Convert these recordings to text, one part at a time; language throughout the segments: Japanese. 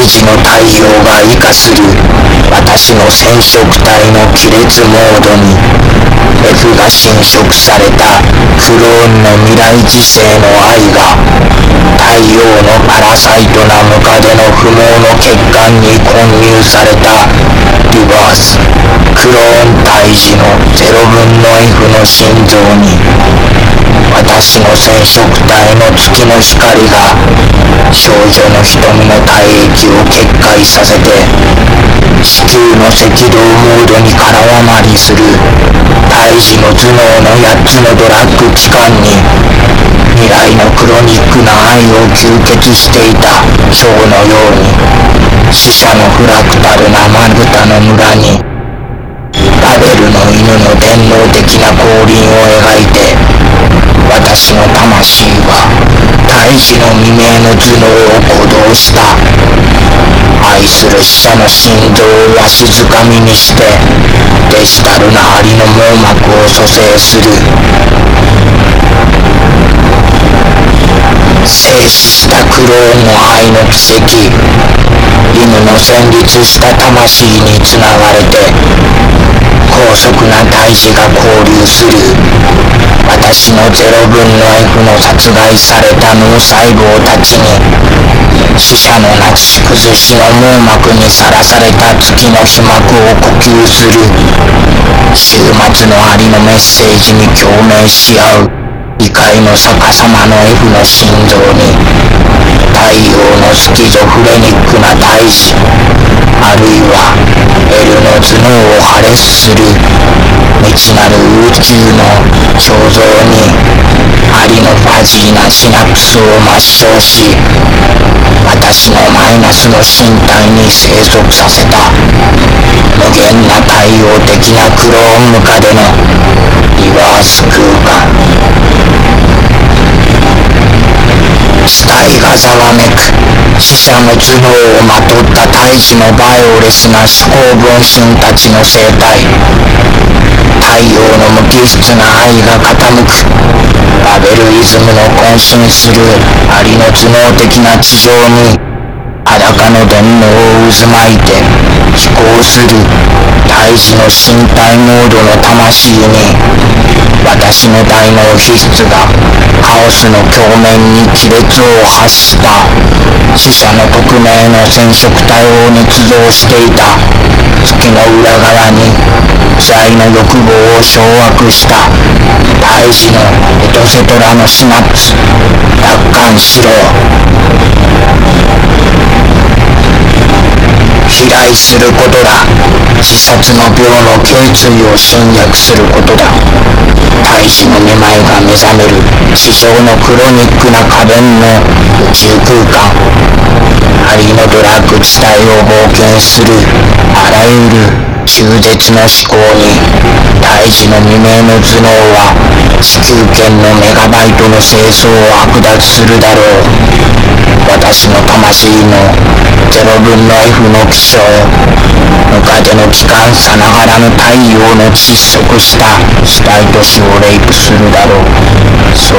胎児の太陽が異化する私の染色体の亀裂モードに F が侵食されたクローンの未来時世の愛が太陽のパラサイトなムカデの不毛の血管に混入されたリバースクローン胎児の0分の F の心臓に私の染色体の月の光が少女の瞳の体液を決壊させて地球の赤道モードに空回りする胎児の頭脳の8つのドラッグ機関に未来のクロニックな愛を吸血していた今日のように死者のフラクタルなまぶたの村にラベルの犬の電脳的な降臨を描私の魂は胎児の未明の頭脳を鼓動した。愛する死者の心臓をわしづかみにしてデジタルな針の網膜を蘇生する。静止したクローンの愛の奇跡。犬の戦慄した魂につながれて高速な胎児が交流する。私の0分の F の殺害された脳細胞たちに。死者のナチス崩しの網膜にさらされた月の皮膜を呼吸する。終末のありのメッセージに共鳴し合う。異界の逆さまの F の心臓に。太陽のスキゾフレニックな大使。あるいは L の頭脳を破裂する。未知なる宇宙ジーなシナプスを抹消し私のマイナスの身体に生息させた無限な対応的なクローンムカでのリバース空間。死体がざわめく。死者の頭脳をまとった胎児のバイオレスな思考分身たちの生態。太陽の無機質な愛が傾く。バベルイズムの渾身するありの頭脳的な地上に裸の電脳を渦巻いて飛行する。胎児の身体モードの魂に私の大脳皮質がカオスの鏡面に亀裂を発した。死者の匿名の染色体を捏造していた。月の裏側に財の欲望を掌握した。胎児のエトセトラのシナプス奪還しろ。飛来することだ。自殺の病の頸椎を侵略することだ。大使のめまいが目覚める地上のクロニックな家電の宇宙空間アリのドラッグ地帯を冒険するあらゆる中絶の思考に大事の未明の頭脳は地球圏のメガバイトの清掃を剥奪するだろう。私の魂の0分の F の気象ムカデの機関さながらの太陽の窒息した死体都市をレイプするだろうそう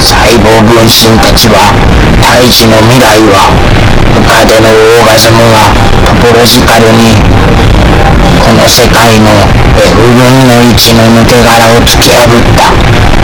細胞分身たちは胎児の未来はムカデのオーガズムがトポロジカルにこの世界の F 分の1の抜け殻を突き破った